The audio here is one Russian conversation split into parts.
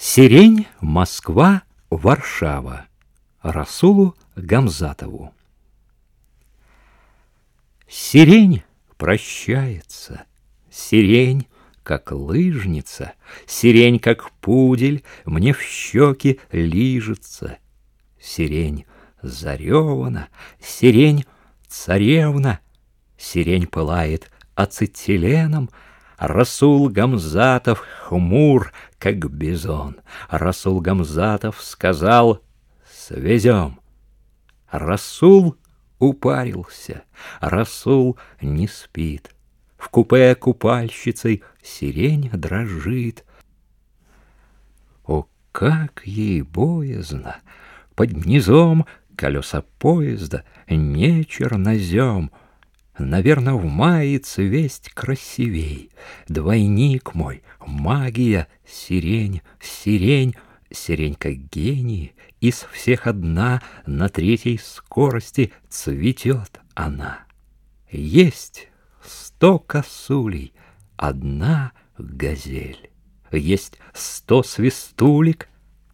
Сирень, Москва, Варшава. Расулу Гамзатову. Сирень прощается, сирень, как лыжница, Сирень, как пудель, мне в щеки лижется. Сирень заревана, сирень царевна, Сирень пылает ацетиленом, Расул Гамзатов хмур, как бизон. Расул Гамзатов сказал «Свезем». Расул упарился, Расул не спит. В купе купальщицей сирень дрожит. О, как ей боязно! Под низом колеса поезда не чернозем — Наверно, в мае цвесть красивей. Двойник мой, магия, сирень, сирень, Сирень как гений, из всех одна На третьей скорости цветет она. Есть сто косулей, одна газель. Есть сто свистулек,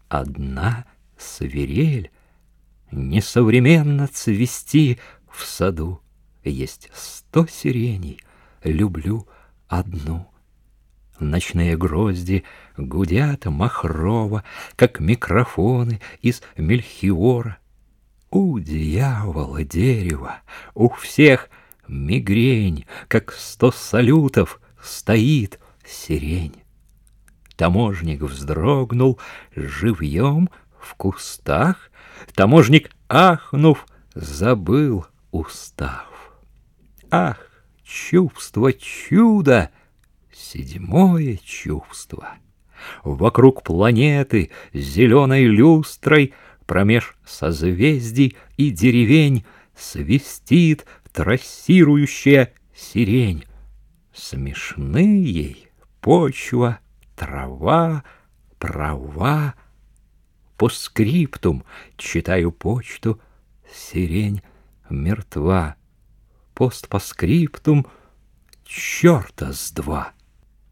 одна свирель. Несовременно цвести в саду есть сто сиреней, люблю одну. Ночные грозди гудят махрово, Как микрофоны из мельхиора. У дьявола дерева, у всех мигрень, Как сто салютов стоит сирень. Таможник вздрогнул живьем в кустах, Таможник, ахнув, забыл устав. Ах, чувство чуда! Седьмое чувство. Вокруг планеты зеленой люстрой Промеж созвездий и деревень Свистит трассирующая сирень. Смешны ей почва, трава, права. По скриптум читаю почту, сирень мертва постпоскриптум черта с два.